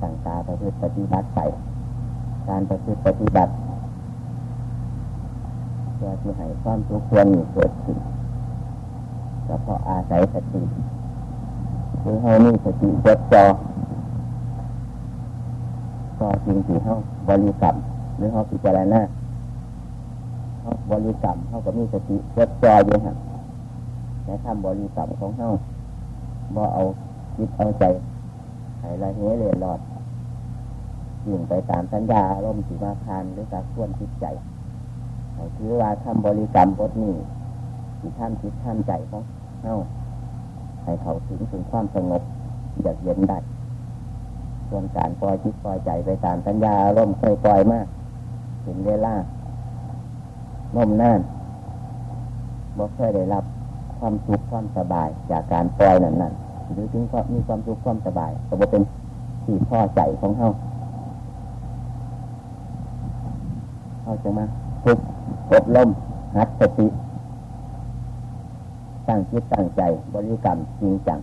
สั่งตาประพฤติปฏิบัติไป การประพฤติปฏิบัติเพื่อที่ให้ความทุกข์ควรเกิดขึ้นก็เพราะอาศัยสติคือให้มีสติจดจ่อก็จริงที่เขาบริกรรมหรือเขาพิจารณาเขาบริกรรมเขาก็มีสติจดจ่ออยู่ครับในทำบริกรรมของเขาบ่เอาคิดเอาใจให้ละเหเรียรอด ยิ่งไปตามสัญญาอารมณ์สิมาทานหรือการส่วนจิตใจให้ถือว่าทำบริกรรมบทนี้ที่ท่านคิดท่านใจของเขาให้เขาถึงถึงความสงบอยากเย็นได้ส่วนการปล่อยจิตปล่อยใจไปตามสัญญาอารมณ์เคยปล่อยมากถึงเวลาน่มน่านบ่เคยได้รับความสุขความสบายจากการปล่อยนั่นนั่นหรือถึงความมีความสุขความสบายก็บ่เป็นที่พ่อใจของเขา เขาจะมาฝึกอบรมหัดสติตั้งจิตตั้งใจบริกรรมจริงจัง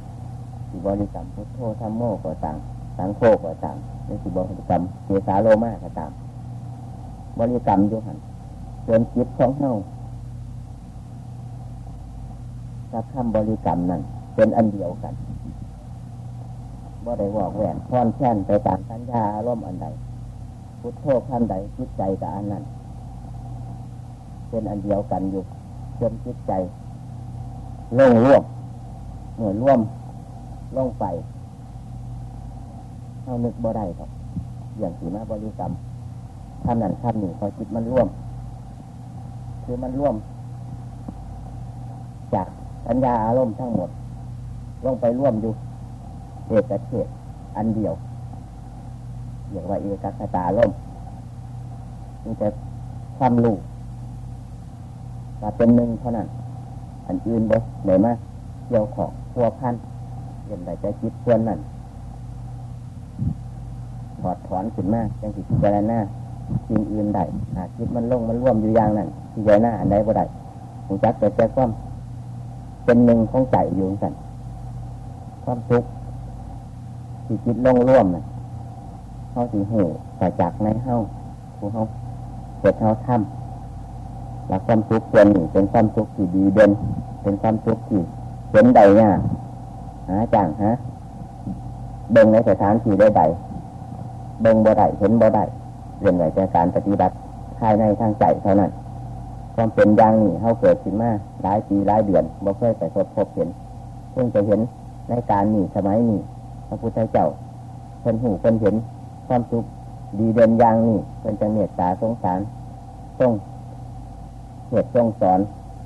ที่บริกรรมพุทโธธรรมโมก็ต่างสังโฆก็ต่างในที่บริกรรมเจสาโลมาก็ตามบริกรรมอยู่หันจนจิตของเฮากับคำบริกรรมนั้นเป็นอันเดียวกันบ่ได้บอกแหวนค่อนแค้นไปตามสัญญาอารมณ์อันใดพุทโธคำใดจิตใจกับอันนั้น เป็นอันเดียวกันอยู่จนจิตใจลงร่วมหมือนร่วมลงไปเขานึกบ่ได้ครับอย่างสีมาบริกรรมคำนั้นคำนี้พอจิตมันร่วม คือมันร่วม จากสัญญาอารมณ์ทั้งหมดลงไปร่วมอยู่เอกเทศอันเดียวเรียกว่าเอกคตาลมนี่จะความรู้ ว่าเป็นหนึ่งเท่านั้นอันอื่นบ่เลยมาเกี่ยวของพัวพันเย็นใดใจจิตส่วนนั้นถอดถอนขึ้นมากจังสิพิจารณาสิ่งอื่นใดหากจิตมันลงมันร่วมอยู่อย่างนั้นพิจารณาอันใดบ่ได้หูจักแต่แต่ความเป็นหนึ่งของใจอยู่กันความทุกข์ที่จิตลงร่วมน่ะเขาสิหูแต่จากในเฮาผู้เฮาเกิดเฮาทำ แล้วความทุกข์ส่วนนี้เป็นความทุกข์ที่ดีเด่นเป็นความทุกข์ที่เห็นใดเนี่ยหาจังฮะเบ่งในสถานที่ได้ใดเบ่งบ่ได้เห็นบ่ได้เรื่องไหนจากการปฏิบัติภายในทางใจเท่านั้นความเป็นอย่างนี้เขาเกิดขึ้นมาหลายปีหลายเดือนบ่เคยไปพบพบเห็นเพิ่งจะเห็นในการนี้สมัยนี้พระพุทธเจ้าเพิ่นหูเพิ่นเห็นความสุขดีเด่นอย่างนี้เพิ่นจะเมตตาสงสารต้อง เหตุต้องสอน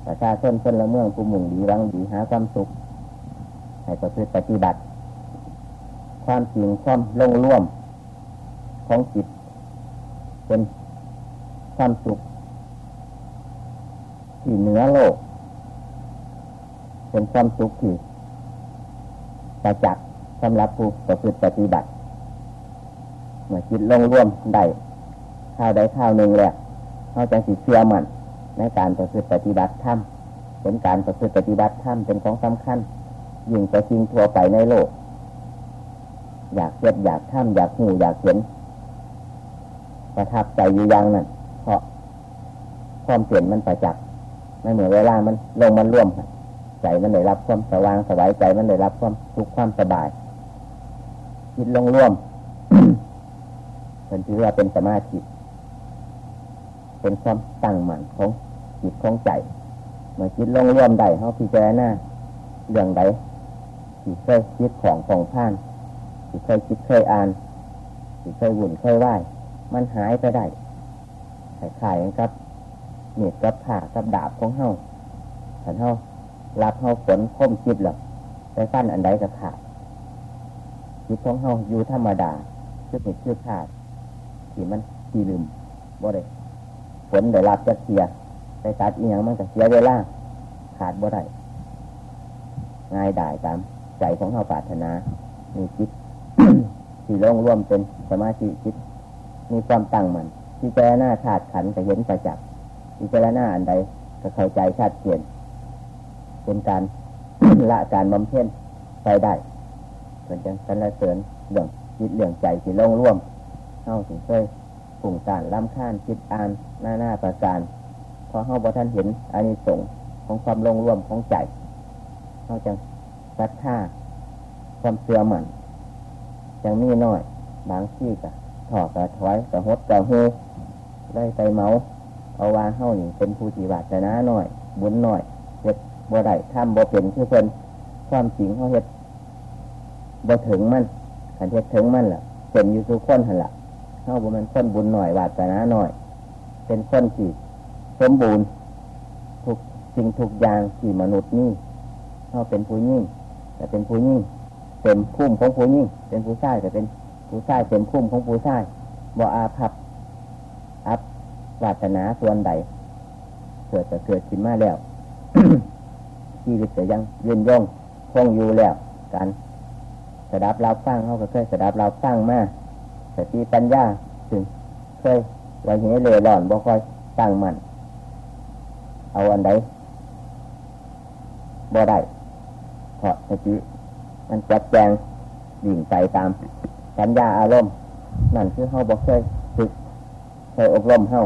ประชาชนคนละเมืองผู้มุ่งดีรังดีหาความสุข ให้ประพฤติปฏิบัติ ความจริงความลงร่วมของจิต เป็นความสุขที่เหนือโลก เป็นความสุขที่ประจักษ์สำหรับผู้ประพฤติปฏิบัติเมื่อจิตลงร่วมได้ข้าวได้ข้าวหนึ่งแหล้วเขาจะสิเชื่อมัน ในการประพฤติปฏิบัติธรรมเป็นการประพฤติปฏิบัติธรรมเป็นของสำคัญ ยิ่งกว่าสิ่งทั่วไปในโลก อยากเก็บอยากท่ำอยากหูอยากเห็นประทับใจอยู่ย่างนั้นเพราะความเปลี่ยนมันประจักษ์ไม่เหมือนเวลามันลงมันร่วมใจมันได้รับความสว่างสบายใจมันได้รับความสุขความสบายจิตลงร่วมเป็นถือว่าเป็นสมาธิ เป็นความตั้งมั่นของจิตของใจเมื่อจิตลงร่วมได้เขาพิจารณาเรื่องใดที่เคยคิดของของท่านที่เคยคิดเคยอ่านที่เคยวุ่นเคยไหวมันหายไปได้ขายๆกับเหนียดกับผ่ากับดาบของเฮาถ้าเฮารับเฮาฝนคมจิตหรอกไปสั้นอันใดก็ขาดจิตของเฮาอยู่ธรรมดาคือเหตุคือขาดที่มันทีลืมบ่ได้ ฝนได้รับจะเสียไปตัดอีหยังมันก็เสียเวลาขาดบ่ได้ง่ายได้ตามใจของเฮาปรารถนา มีจิตที่ลงร่วมเป็นสมาธิจิต มีความตั้งมันที่เจรหน้าขาดขันจะเห็นประจักษ์ที่เจรหน้าอันใดก็เข้าใจชัดเจนเป็นการละการบำเพ็ญไปได้เป็นจังสรรเสริญเรื่องจิตเหลื่องใจจิตลงร่วมเข้าถึงเคย ผุ่งการล้ำข้านจิตอ่านหน้าหน้าประการพอเข้าบ่ท่านเห็นอานิสงส์ของความลงร่วมของใจเข้าจังรักท่าความเสื่อมันยังมีน้อยบางที่กะถอกกะถอยกะหดกะหูได้ไปเมาเอาว่าเข้านี่เป็นผู้จีวาจนะน้อย บุญหน้อยเฮ็ดบ่ได้ทำบ่เป็นคือเพิ่นความจริงเขาเฮ็ดบ่ถึงมันขันเฮ็ดถึงมันล่ะเป็นอยู่ทุกคนหันล่ะ เข้าบ่มันคนบุญหน่อยวาจนะหน่อย เป็นคนที่สมบูรณ์ทุกสิ่งทุกอย่างที่มนุษย์นี่เข้าเป็นผู้ยิ่งแต่เป็นผู้ยิ่งเต็มคุ้มของผู้ยิ่งเป็นผู้ชายแต่เป็นผู้ชายเต็มคุ้มของผู้ชายบ่อาภัพอัพวาสนาส่วนใดเกิดจะเกิดขึ้นมาแล้วชีวิตจะยังยืนยงคงอยู่แล้วการสดับเราฟังเขาก็เคยสดับเราฟังมา สติปัญญาถึงเคยไว้เห็นเลยหล่อนบ่ค่อยตั้งมันเอาอันใดบ่ได้เพราะสติมันจัดแจงดิ่งไปตามสัญญาอารมณ์นั่นคือเขาบ่เคยฝึกเคยอบรมเขา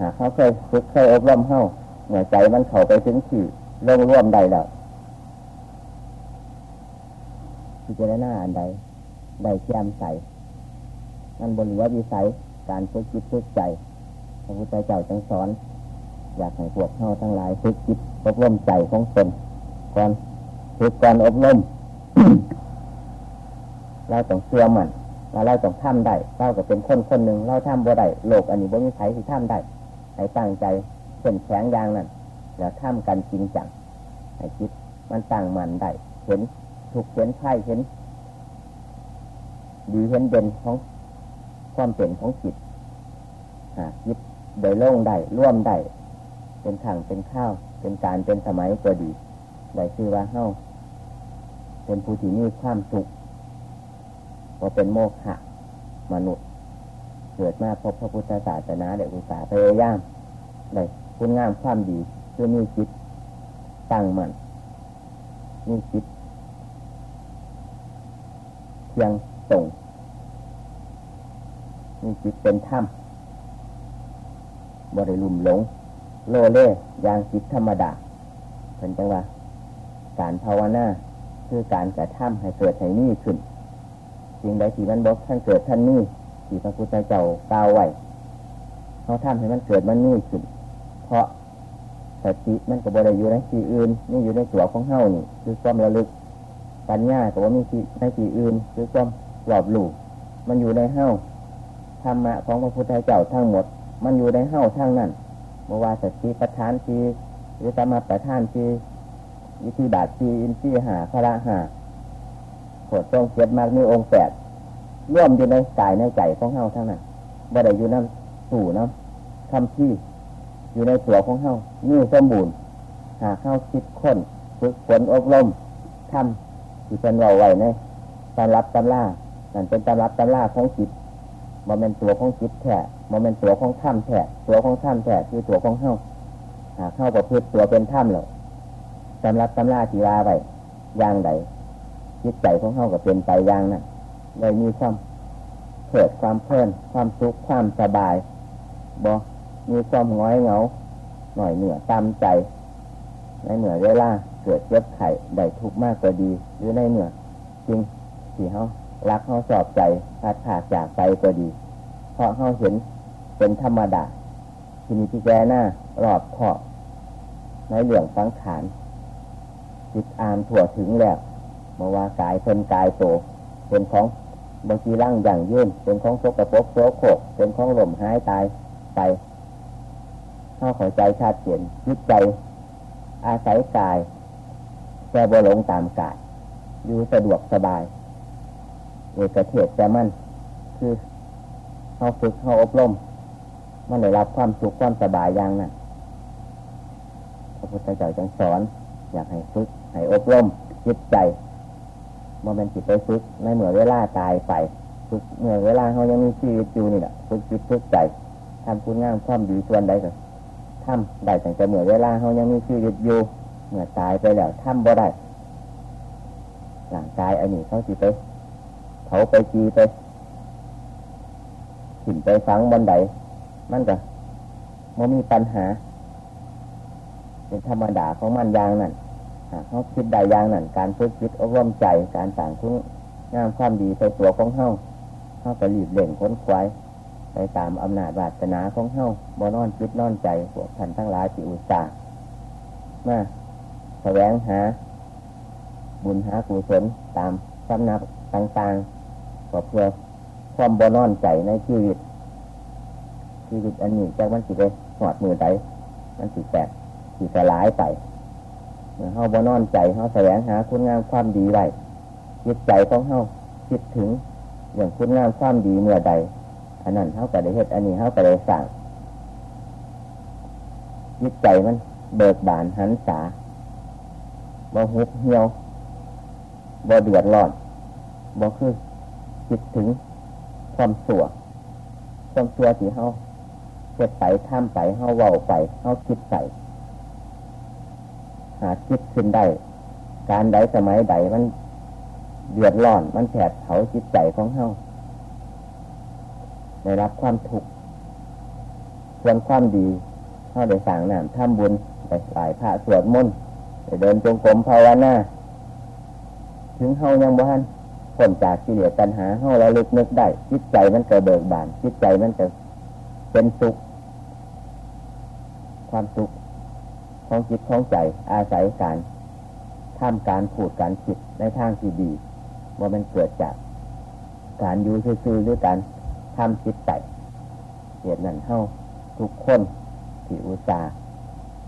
หากเขาเคยฝึกเคยอบรมเขาเหนื่อใจมันเข้าไปถึงที่ลงร่วมใดแล้วพิจารณาอันใดได้แจ่มใส มันบนเหลือวิสัยการฝึกจิตฝึกใจพระพุทธเจ้าจังสอน อยากให้พวกเฮาทั้งหลายฝึกจิตอบรมใจของตนก่อนฝึกก่อนอบรมเราต้องเชื่อมันว่าเราต้องทำได้เราก็เป็นคนคนหนึ่งเราทำบ่ได้โลกอันนี้บ่มีใครที่ทำได้ให้ตั้งใจเข้มแข็งอย่างนั้นแล้วทำกันจริงจังให้คิดมันตั้งมันได้เห็นถูกเห็นไพ่เห็นดีเห็นเด่นของ ความเป็นของจิตหากยึดโดยโล่งได้ร่วมได้เป็นขังเป็นข้าว เป็นการเป็นสมัยก็ดีได้ชื่อว่าเฮ้าเป็นผู้ที่มีความสุขว่าเป็นโมฆะมนุษย์ เกิดมาพบพระพุทธศาสนาได้อุตสาห์พยายามได้คุณงามความดีคือมีจิตตั้งมันมีจิตเพียงตรง มีจิตเป็นถ้ำบริลุมหลง โลเล่ยางจิตธรรมดาเป็นจังว่า การภาวนาคือการกระทำให้เกิดให้นี่ขึ้นสิ่งใดที่มันบอกท่านเกิดท่านนี่ที่พระพุทธเจ้ากล่าวไว้เขาทำให้มันเกิดมันนี่ขึ้น เพราะสติมันก็บริอยู่ในที่อื่นนี่อยู่ในตัวของเฮานี่ คือความระลึกปัญญาแต่ว่ามีในที่อื่น คือความหลอบหลูมันอยู่ในเฮา ธรรมะของพระพุทธเจ้าทั้งหมด มันอยู่ในเฮ้าทั้งนั้นเมื่อว่าสติประธานทีหรือสมาประธานทีวิธีบาททีอินทรีหาพระหาโดตรงเจ็ดมากมีองค์แปดร่วมอยู่ในกายในใจของเฮ้าทั้งนั้นบ่ได้อยู่น้ำสู่น้ำคำที่อยู่ในตัวของเฮ้านี่สมบูรณ์หาเข้าคิดค้นฝึกฝนอบรมทำที่เป็นเราไว้ในตำรับตำล่านั่นเป็นตำรับตำล่าของจิต มันเป็นตัวของจิตแท้มันเป็นตัวของถ้ำแท้ตัวของถ้ำแท้คือตัวของเฮ้าหาเข้าประพฤติตัวเป็นถ้ำเลยสำรับตำราทีวาไปอย่างใดจิตใจของเฮ้าก็เป็นไปอย่างนั้นเลยมีความเกิดความเพลินความสุขความสบายบ่มีความง้อยเหงา หน่อยเหนือตามใจ ในเหนือเวลาเกิดเจ็บไข่ได้ทุกข์มากกว่าดี หรือในเหนือจริงที่เขารักเขาสอบใจพัดขาดจากไปก็ดี พราะเขาเห็นเป็นธรรมดาที่มีพี่แกหน้ารอบขอบในเหลืองสังขารจิตอามถั่วถึงแล้วเมื่อว่ากายเป็นกายโตเป็นของบางทีร่างอย่างยื่นเป็นของโสกปรกโสโครกเป็นของหล่มหายตายไปเข้าข้าใจชาติเปลี่ยนจิตใจ อาศัยกายแก่บหลงตามกายอยู่สะดวกสบายเอกเทศแต่มันคือ เขาฝึกเขาอบรมมันได้รับความสุขความสบายอย่างนั้นพระพุทธเจ้าจังสอน อยากให้ฝึกให้อบรมจิตใจมันเป็นจิตไปฝึกในเมื่อเวลาตายไปฝึกเมื่อเวลาเขายังมีชีวิตอยู่นี่แหละฝึกจิตฝึกใจทำคุณงามความดีส่วนใดก็ทำได้แต่เมื่อเวลาเขายังมีชีวิตอยู่เมื่อตายไปแล้วทำบ่ได้หลังกายอันนี้เขาสิไปเขาไปจีไป ถิ่นไปฝังบนไดมันก็มันมีปัญหา เป็นธรรมดาของมันอย่างนั้นเขาคิดใดอย่างนั้นการฝึกคิดอบรมใจการต่างคุณงามความดีใส่ตัวของเฮาเฮาก็รีบเล่นค้นควายไปตามอำนาจวาสนาของเฮาบ่นอนคิดนอนใจพวกท่านทั้งหลายที่อุตส่าห์มาแสวงหา บุญหากุศลตามสำนักต่างๆก็เพื่อ ความบ่นอนใจในชีวิตชีวิตอันนี้จากมันสิไปหอดมือใดมันสิแตกสิสลายไปเมื่อเฮาบ่นอนใจเฮาแสวงหาคุณงามความดีไว้จิตใจของเฮาคิดถึงอย่างคุณงามความดีเมื่อใดอันนั้นเฮาก็ได้เฮ็ดอันนี้เฮาก็ได้สั่งจิตใจมันเบิกบานหันษาบ่ฮุบเหี่ยวบ่เดือดร้อนบ่คือคิดถึง ความสัวความสัวที่เฮาเฮ็ดไปทำไปเฮาเว้าไปเฮาคิดไปหาคิดขึ้นได้ การใดสมัยใดมันเดือดร้อน มันแผดเผาจิตใจของเฮาได้รับความทุกข์ส่วนความดีเฮาได้สั่งน้ำทำบุญไปไหว้พระสวดมนต์ไปเดินจงกรมภาวนาถึงเฮายังบ้าน พ้นจากกิเลสตัณหาเฮาเราลึกนึกได้จิตใจมันก็เบิกบานจิตใจมันก็เป็นสุข ความสุขของจิตของใจ อาศัยการทำการพูดการคิดในทางที่ดี ว่ามันเกิดจากการอยู่ซื่อๆหรือการทำจิตใจเหตุนั้นเฮาทุกคนที่อุตส่าห์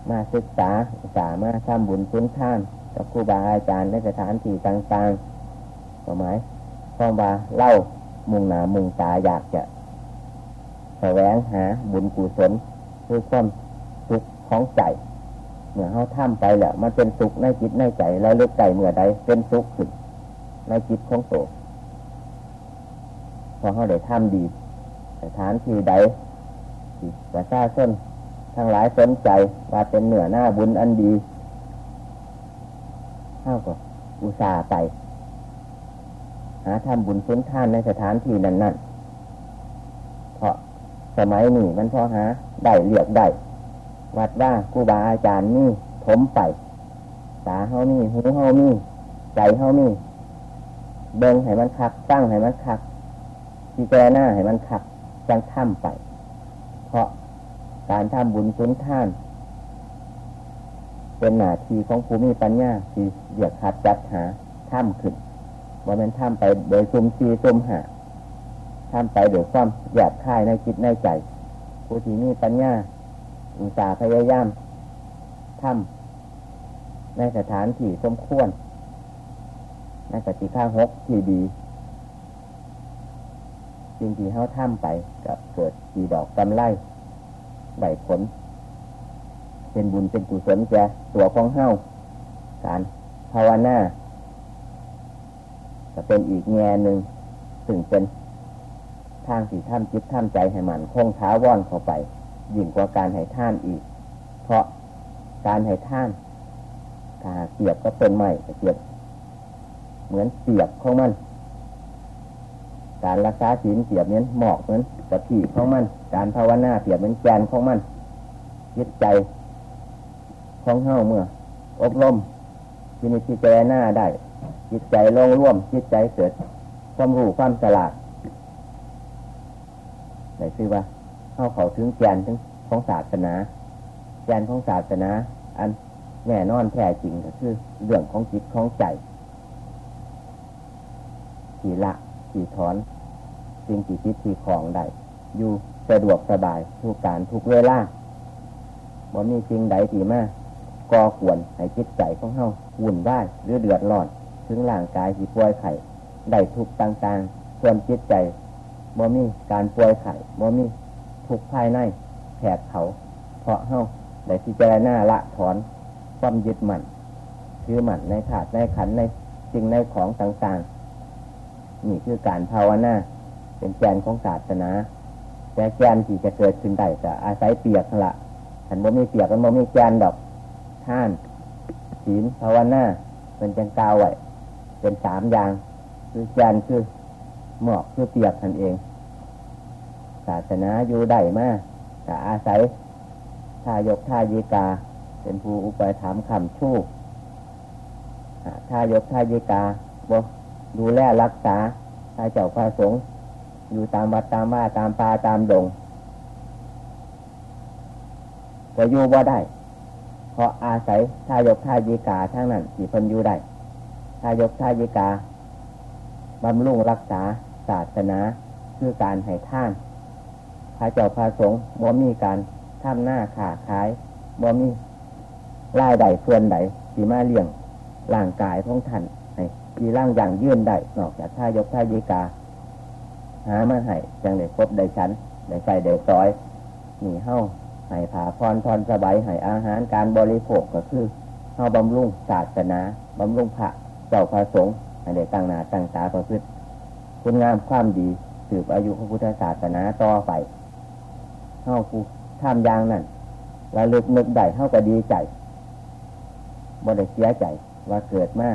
มาศึกษาอุตส่าห์มาทำบุญสุนท่านกับครูบาอาจารย์ในสถานที่ต่างๆ หมายความว่าเล่ามุงหนามุงตาอยากจะแสวงหาบุญกุศลคือความสุขของใจเมื่อเขาทำไปแหล้วมันเป็นสุขในจิตในใจแล้วเลือกใจเมื่อใดเป็นสุขขึ้นในจิตของโตพอเขาได้ทำดีสถานที่ใดประชาชนทั้งหลายสนใจว่าเป็นเหนือหน้าบุญอันดีเท่ากับอุตสาห์ไป หาทำบุญสุนท่านในสถานที่นั้นนั่นเพราะสมัยนี้มันพอหาได้เรียกได้ วัดว่าครูบาอาจารย์นี่ถมไป ตาเฮานี่หูเฮานี่ใจเฮานี่เบิ่งให้มันคัก ตั้งให้มันคักพิจารณาให้มันคักจังทำไป เพราะการทำบุญสุนท่าน เป็นหน้าที่ของภูมิปัญญาที่เดียกขัดจัดหาถ้ำขึ้น ว่ามันถ้ำไปโดยซุ่มซีซุ่มหาถ้ำไปโดยความหยาบคายในจิตในใจผู้ที่มีปัญญาอุตสาห์พยายามถ้ำในสถานที่สมควรในกติข้าหกที่ดีจริงที่เขาถ้ำไปกับเกิดสีดอกกำไลใบผล เป็นบุญเป็นกุศลแก่ตัวของเฮาการภาวนา จะเป็นอีกแง่หนึ่งซึ่งเป็นทางสี่ท่านจิตท่านใจให้มันคงท้าว่อนเข้าไป ยิ่งกว่าการให้ท่านอีก เพราะการให้ท่านถ้าเสียบก็เป็นไม้เสียบ เหมือนเสียบของมัน การรักษาศีลเสียบเหมือนหมอกเหมือนกะทิของมัน การภาวนาเสียบเหมือนแกนของมันจิตใจของเฮ้าเมื่อ อบรมที่นี่ที่เจหน้าได้ จิตใจลงร่วมจิตใจเกิด ความรู้ความฉลาดไหนคือว่า เข้าเขาถึงแกนถึงของศาสนา แกนของศาสนา อันแน่นอนแท้จริงก็คือ เรื่องของจิตของใจที่ละที่ถอนสิ่งที่คิดที่ของได้อยู่สะดวกสบายทุกการทุกเวลาบ่มีสิ่งใดที่มาก่อขวนให้จิตใจของเฮาวุ่นได้หรือเดือดร้อน ถึงร่างกายที่ป่วยไข้ได้ทุกต่างๆ ส่วนจิตใจบ่มีการป่วยไข้บ่มีทุกภายในแผดเขา เพราะเฮาได้พิจารณาละถอนความยึดมั่นถือมั่นในถาดในขันในสิ่งในของต่างๆ นี่คือการภาวนาเป็นแกนของศาสนา แต่แกนที่จะเกิดขึ้นได้จะอาศัยเปียกละฉันบ่มีเปียกมันบ่มีแกนดอกท่านศีลภาวนาเป็นจังกาวไว้ เป็นสามอย่าง คือแกนคือหมอกคือเปียกนั่นเอง ศาสนาอยู่ได้มากแต่อาศัยทายกทายิกา เป็นผู้อุปถัมภ์คำชู้ทายกทายิกาบดูแลรักษาถ้าเจ้าพระสงฆ์อยู่ตามวัดตามว่าตามป่าตามดงก็อยู่บ่ได้ เพราะอาศัยทายกทายิกาทั้งนั้นที่พันอยู่ได้ายกทายิกาบำรุงรักษาศาสนาคือการให้ท่านพระเจ้าพระสงฆ์บ่มีการทำหน้าขาขายบ่มีรายใดส่วนใดที่มาเลี้ยงร่างกายของท่านให้ที่ร่างอย่างยื่นได้นอกจากท่ายกท่ายิกา หามาให้จังได้ครบได้ชั้นได้ใส่ได้ซอยมีเฮ้าให้ผาพรทอนสบายให้อาหารการบริโภคก็คือเฮ้าบำรุงศาสนาบำรุงพระ เจ้าพระสงฆ์ให้ได้ตั้งหนาตั้งตาประพฤติคุณงามความดีสืบอายุพระพุทธศาสนาต่อไปเฮ้าผู้ทำอย่างนั้นราลึกนึกได้เท่ากับดีใจบ่ได้เสียใจว่าเกิดมา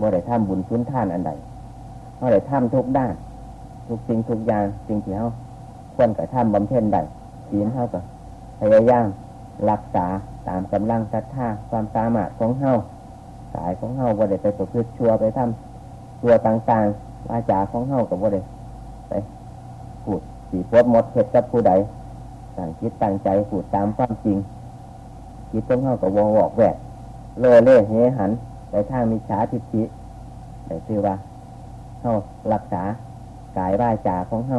บ่ได้ทำบุญชุนท่านอันใดเขาได้ทำทุกด้าน ทุกสิ่งทุกอย่างสิ่งที่เขาควรกระทำบำเพ็ญได้ศีลเท่ากับพยายามรักษาตามกำลังศรัทธาความสามารถของเฮา สายของเฮาบ่ได้ไปประพฤติชั่วไปทำชัวต่างๆวาจาของเฮากับบ่ได้ไปพูดสีพดมดเห็ดกับผู้ใดต่างคิดตั้งใจพูดตามความจริงคิดของเฮากับวงวอกแวกโลเล่เฮหันในทางมิจฉาทิฏฐิแต่คือว่าเฮารักษากายร่ายจาของเฮา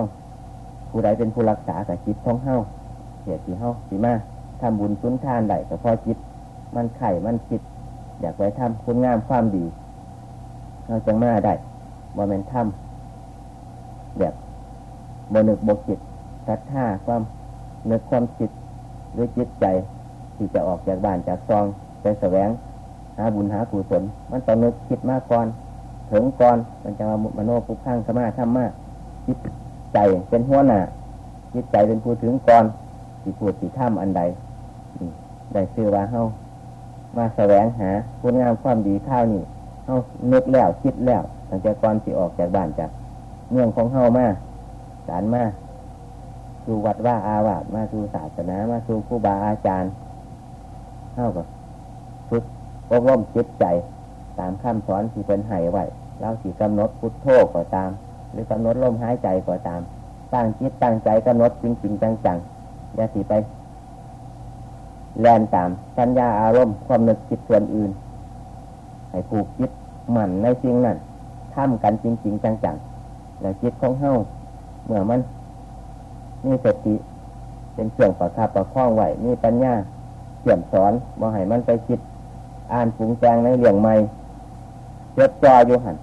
ผู้ใดเป็นผู้รักษาแต่จิตของเฮาเหตุที่เฮาสีมาทำบุญสุนทานได้ก็พอจิตมันไข่มันคิด อยากไปทำคุณงามความดีเราจังมาได้บ่แมนทำแบบบนึกบกจิตศรัทธาความนึกความคิดหรือจิตใจ ที่จะออกจากบ้านจากซองไปแสวง หาบุญหากุศลมันต้องนึกคิดมากก่อนถึงก่อนมันจะมามโนปุข้างสมาธรรมากจิตใจเป็นหัวหน้าจิตใจเป็นผู้ถึงก่อนที่พูดที่ถ้ำอันใดได้ซื้อว่าเฮา มาแสวงหาคุณงามความดีข้าวนี่เฮานึกแล้วคิดแล้วตั้งแต่ก่อนที่ออกจากบ้านจากเมืองของเฮามาสารมาสู่วัดว่าอาวาสมาสู่ศาสนามาสู่ครูบาอาจารย์เท่ากับฝึกอบรมจิตใจ ตามคำสอนที่เป็นไห้ไว้เราสีกำหนดพุทโธก็ตาม หรือกำหนดลมหายใจก็ตามตั้งจิตตั้งใจกำหนดจริงจริงจังจังอย่าสีไป แลนตามสัญญาอารมณ์ความนึกคิดส่วนอื่น ให้ผูกจิตหมั่นในสิ่งนั้นทำกันจริงจริงจังจังแล้วจิตของเฮาเมื่อมันมีสติเป็นเครื่องประคับประคองไหวมีปัญญาเขี่ยมสอนบ่ให้มันไปคิด อ่านปรุงแจงในเรื่องใหม่จดจ่ออยู่หัน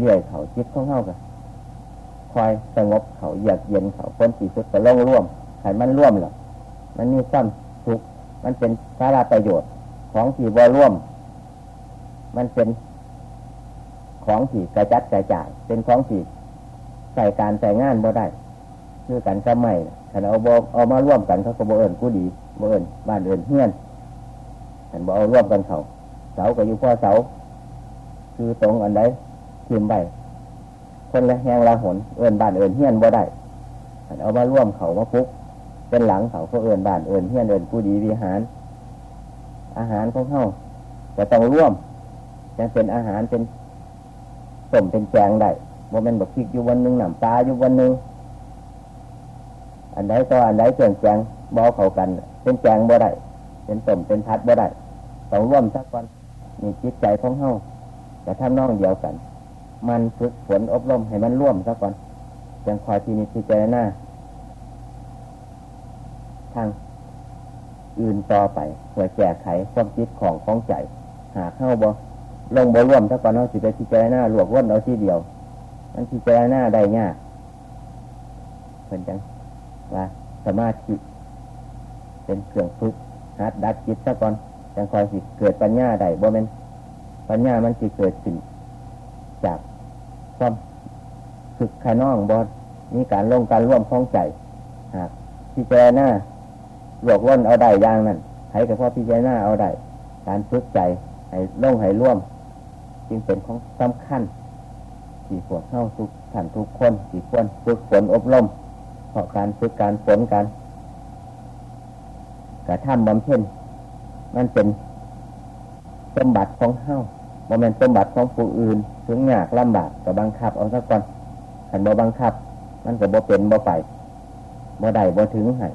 เรื่อยๆเขาคิดของเฮากันคอยสงบเขาเยือกเย็นเขาพ้นสีสุดก็ล่องร่วมให้มันร่วมหรอกมันมีซ้ำ มันเป็นสาระประโยชน์ของที่บร่วม มันเป็นของที่กระจัดกระจาย เป็นของที่ใส่การใส่งานบ่ได้คือกันก็ไม่ถ้าเอาบเอามาร่วมกันเขาก็บ่เอิญกูดีบ่เอิญบ้านเอิญเฮี้ยนถ้าบ่เอาร่วมกันเขาเสาก็อยู่พ่อเสา คือตรงอันใดทิมใบคนละแหงละหนเอิญบ้านเอิญเฮี้ยนบ่ได้ถ้าเอามาร่วมเขามาปุ๊ก เป็นหลังเขาเขาเอิญบ้านเอิญเฮียนเอิญกูดีวิหาร อาหารของเขาจะต้องร่วมจะเป็นอาหารเป็นสมเป็นแจงได้โมเมนต์บอกพริกอยู่วันหนึ่งหนำปลาอยู่วันหนึ่งอันใดก็อันใดเกี่ยงแจงบอเขากัน เป็นแจงบ่ได้เป็นต้มเป็นพัดบ่ได้ต้องร่วมสักวันมีจิตใจของเฮาแต่ถ้าน้องเดียวกัน มันฝึกฝนอบรมให้มันร่วมสักวันจังคอยที่มีที่เจหน้าาง อื่นต่อไปเพื่อแก้ไขความคิดของของใจ หาเข้าบ่ลงบ่ร่วมสักวันเอาสิไปที่เจหน้าหลวกว่นเอาที่เดียวมันที่เจหน้าได้ยากเห็นจังว่าสมาธิเป็นเครื่องฝึกหัดดัดจิตซะก่อนจังคอยสิเกิดปัญญาได้บ่เป็นปัญญามันสิเกิดขึ้นจากความฝึกขน้องบอมีการลงการร่วมคล้องใจหากพิจารณา หลวกล้นเอาได้อย่างนั้นให้กับพ่อพิจารณาเอาได้การฝึกใจให้ลงให้ร่วม จึงเป็นของสำคัญที่พวกเข้าทุกท่านทุกคนที่ควรฝึกฝนอบรมเพราะการฝึกการฝนกันกระทำบำเพ็ญมันเป็นสมบัติของเข้าบ่แม่นสมบัติของผู้อื่น ถึงยากลำบากก็บังคับเอาสักก่อนขันบ่บังคับ มันก็บ่เป็นบ่ไปบ่ได้บ่ถึงให้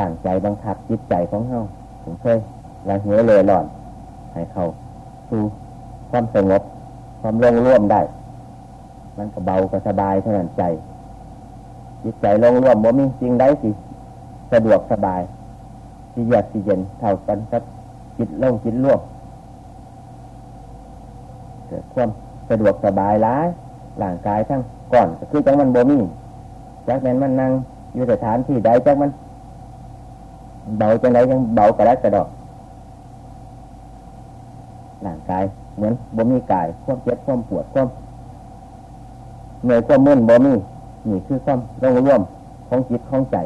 ตั้งใจบังคับจิตใจของเฮาผมเคยละเหยเลยหล่อนให้เขาสู่ความสงบความลงร่วมได้ มันก็เบาก็สบายเท่านั้นใจ จิตใจลงร่วมบ่มีจริงได้สิสะดวกสบายสิเยือกสิเย็นเท่ากันครับจิตลงจิตร่วมเกิดความสะดวกสบายร้ายร่างกายทั้งก่อนคือจังมันบ่มีจากนั้นมันนั่งอยู่สถานที่ใดจากมัน เบาจังไรยังเบากระดักกระดอกร่างกายเหมือนบ่มีกายความเจ็บความปวดความเหนื่อยความมึนบ่มีนี่คือความร่วงร่วมของจิตของใจ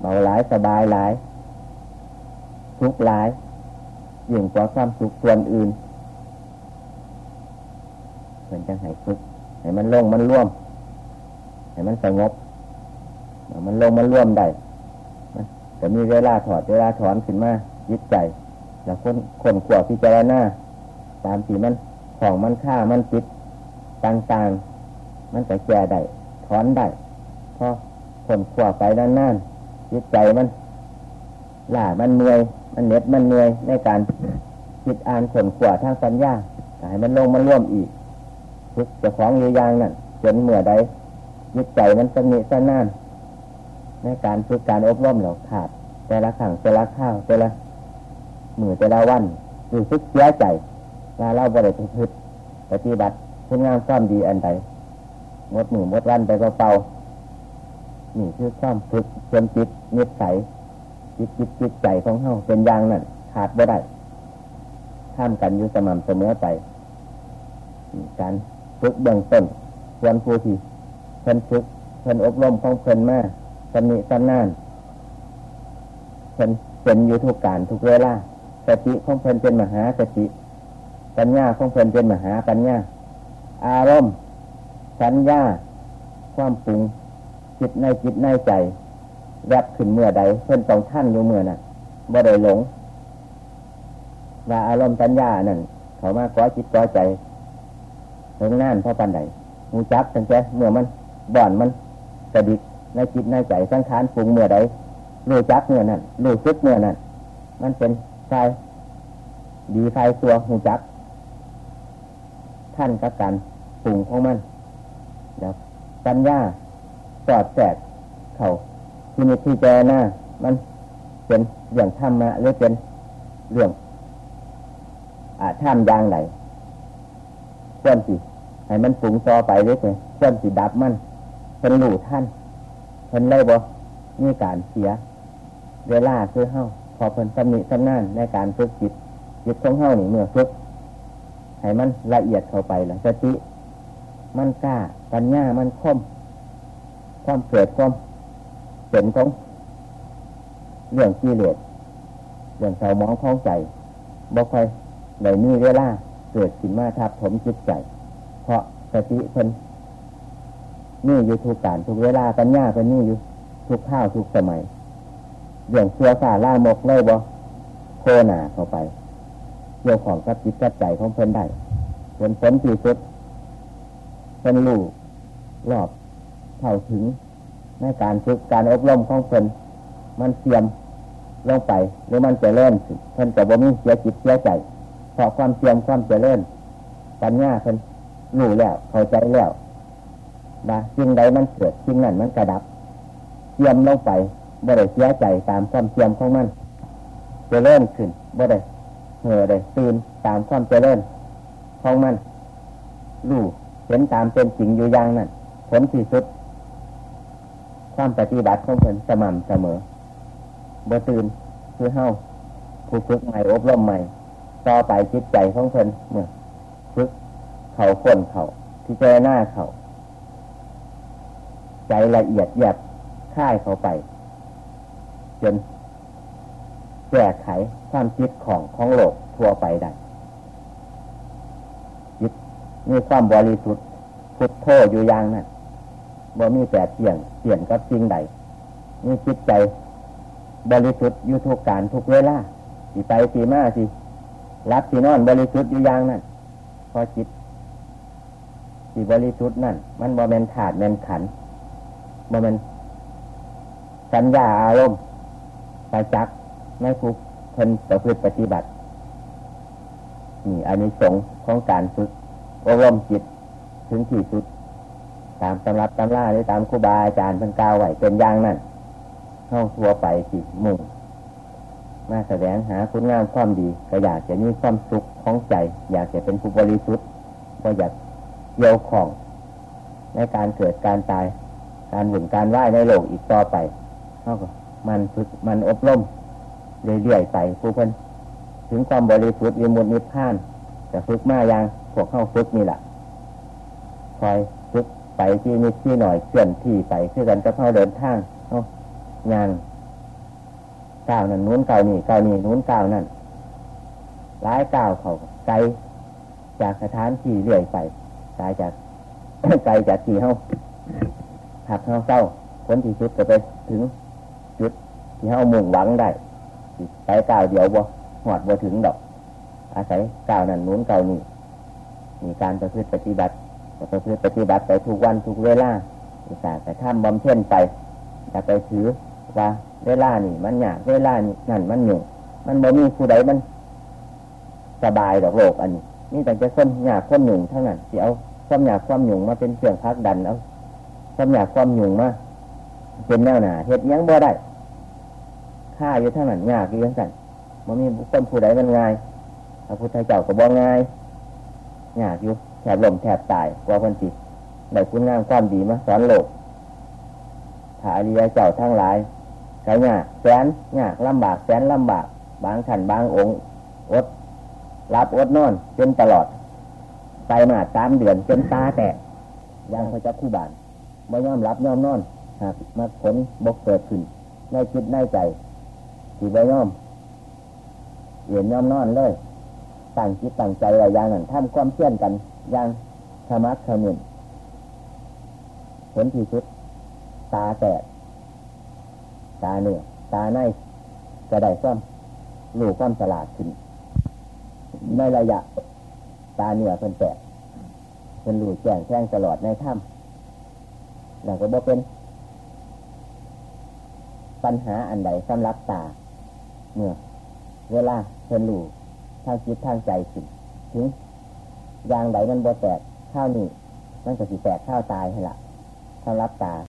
เบาหลายสบายหลาย ทุกหลายยิ่งกว่าความสุขส่วนอื่นเหมือนจะให้ฝึกให้มันลงมันร่วมให้มันสงบมันลงมันร่วมได้ แต่มีเวลาถอดเวลาถอนขึ้นมายึดใจ แล้วคนคนขวบพิจารณาตามที่มันของมันฆ่ามันปิดต่างๆ มันจะแก้ได้ถอนได้เพราะคนขวบไปนานๆยึดใจมันล่ามันเหนื่อยมันเน็ดมันเหนื่อยในการคิดอ่านขนขวบทางสัญญาให้มันลงมันร่วมอีกทุกจะของอยู่อยางนั้นจนเมื่อใดยึดใจมันสนิทสนาน ในการฝึกการอบรมเราขาด แต่ละขังแต่ละข้าวแต่ละมือแต่ละวันรู้สึกเสียใจว่าเราบริสุทธิ์ปฏิบัติคุณงามความดีอันใดมดมือมดวันไปเป่าๆนี่คือความฝึกจนจิตนิสัยจิตจิตจิตใจของเฮาเป็นอย่างนั้นขาดบ่ได้ข้ามกันอยู่สม่ำเสมอไปการฝึกเบื้องต้นควรผู้ที่เพิ่นฝึกเพิ่นอบรมของเพิ่นมาก สนิสนานเพิ่นเป็นอยู่ทุกการทุกเวลาสติของเพิ่นเป็นมหาสติปัญญาของเพิ่นเป็นมหาปัญญา อารมณ์ สัญญา ความปรุงจิตในจิตในใจแวบขึ้นเมื่อใด เพิ่นต้องท่านอยู่เมื่อน่ะบ่ได้หลง ว่าอารมณ์สัญญานั่นเขามาก้อจิตก้อใจถึงนั่นเพราะปันใดมูจับตั้งแต่เมื่อมันบ่อนมันกระดิก ในจิตในใจสังขารปรุงเมื่อใดรู้จักเมื่อนั้นรู้ซึกเมื่อนั้นมันเป็นไฟดีไฟตัวหูจัก ท่านกับการปรุงของมันเดี๋ยวปัญญาสอดแสกเขาที่นิที่เจหน้ามันเป็นเรื่องธรรมะหรือเป็นเรื่องอาท่ามยางไหนควรสิให้มันปรุงต่อไปเรื่อยๆควรสิดับมันเป็นหลู่ท่าน เพิ่นเลยบ่มีการเสีย เวลาคือเฮ้าพอเพิ่นสำนิสำนานในการฝึกจิตจิตของเฮ้านี่เมื่อฝึกให้มันละเอียดเข้าไปละสติมันกล้าปัญญามันคมความเกิดความเป็นของเรื่องกิเลสเรื่องเสามองคล้องใจบ่ค่อยได้มีเวลาเกิดขึ้นมาทับถมจิตใจ เพราะสติเพิ่น นี่อยู่ทุกการทุกเวลาปัญญาเป็นนี่อยู่ทุกข้าวทุกสมัยอย่างเชื่อสาล่ามกเลยบ่โคหนาเข้าไปเกี่ยวของกับจิตกับใจของเพิ่นได้ผลผลที่สุดเป็นลู่รอบเท่าถึงในการฝึกการอบรมของเพิ่นมันเทียมลงไปหรือมันจะเล่นเพิ่นจะบ่มีเสียจิตเสียใจเพราะความเทียมความจะเล่นปัญญาเพิ่นรู้แล้วเข้าใจแล้ว ว่าสิ่งใดมันเกิดสิ่งนั้นมันกระดับเทียมลงไปบ่ได้เสียใจตามความเทียมของมันจะเริ่มขึ้นบ่ได้เห่อได้ตื่นตามความเจริญของมันรู้เห็นตามเป็นจริงอยู่อย่างนั้นผลที่สุด ความปฏิบัติของเพิ่นสม่ำเสมอบ่ตื่นคือเฮาผู้ฝึกใหม่อบรมใหม่ ต่อไปจิตใจของเพิ่นเมื่อฝึกเขาคนเขาที่เจหน้าเขา ใจละเอียดแยบค่ายเข้าไป จนแก้ไขความคิดของของโลกทั่วไปได้มีความบริสุทธิ์พุทโธอยู่อย่างนั้นบ่มีแต่เปลี่ยนเปลี่ยนกับจริงใดมีจิตใจ บริสุทธิ์อยู่ทุกการทุกเวลาสีไปสีมาสิรับสีนอนบริสุทธิ์อยู่อย่างนั้นพอจิตสีบริสุทธิ์นั่นมันบ่แมนขาดแมนขัน บ่แมนสัญญาอารมณ์ไปจักไม่ผูกเพิ่นประพฤติปฏิบัตินี่อันนี้สงของการฝึกอบรมจิตถึงที่สุด ตามตำรับตำราหรือตามครูบาอาจารย์เป็นกาวไหวเป็นอย่างนั้นห้องทัวไปสิมุ่งมาแสดงหาคุณงามความดี ก็อยากจะมีความสุขของใจ อยากจะเป็นผู้บริสุทธิ์ก็อยากเกี่ยวของในการเกิดการตาย การหมุนการไหวในโลกอีกต่อไปเท่ากับมันฝึกมันอบรมเรื่อยๆไปผู้คนถึงความบริสุทธิ์วิมุตตินิพพานจะฝึกมาอย่างพวกเข้าฝึกนี่แหละคอยฝึกไปที่นิดที่หน่อยเคลื่อนที่ไปคือกันจะเข้าเดินทางเข้างานก้าวนั่นนู้นก้าวนี่ก้าวนี่นู้นก้าวนั่นร้ายก้าวเขาไกลจากสถานที่เรื่อยไปไกลจากไกลจากที่เข้า หักเขาเศร้าพ้นที่สุดก็ไปถึงจุดที่เขามุ่งหวังได้ไปก้าวเดียวบ่หอดบ่ถึงดอก อาศัยก้าวนั่นนู้นก้าวนี่มีการประพฤติปฏิบัติประพฤติปฏิบัติไปทุกวันทุกเวลาอุตส่าห์แต่ทำบำเพ็ญไปจะไปถือว่าเวลานี่ มันยากเวลานี่นั่นมันหยุ่งมันบ่มีผู้ใดมัน สบายดอกโลกอันนี้นี่แต่จะคนยากคนหยุ่งเท่านั้นที่เอาความอยากความหยุ่งมาเป็นเครื่องพักดันเอา ความอยากความหยุ่งมาเป็นแนวหนาเหตุยังบ่ได้ค่าอยู่เท่านั้นยากอยู่ทั้งนั้นมันมีคนผู้ใดมันง่ายพระพุทธเจ้าก็บอกง่ายยากอยู่แถบลมแถบตายกว่าคนจิตได้คุณงามความดีมาสอนโลกถ้าอริยเจ้าทั้งหลายใช้ยากแสนยากลำบากแสนลำบาก บางขันบางองค์อดรับอดนอนจนตลอดไปมาสามเดือนจนตาแตกยังพระเจ้าคู่บาน ไม่ยอมรับยอมนอน หากมาผลบกเกิดขึ้นในจิตในใจที่ไม่ยอมเหยียนยอมนอนเลยตั้งจิตตั้งใจอะไรอย่างนั้นทำความเชื่อกันอย่างธรรมะขมิ้นผลที่สุด ตาแตกตาเนื้อตาในจะได้ความรู้ความฉลาดขึ้นในระยะ ตาเนื้อเป็นแตกเป็นรูแจ้งแจ้งตลอดในถ้ำ นั่นก็บอกเป็นปัญหาอันใดสำหรับตาเมื่อเวลาเป็นรู้ทางจิตทางใจสิถึงยางใดมันบ่แตกข้าวนี่มันก็สิแตกข้าวตายให้ละสำหรับตา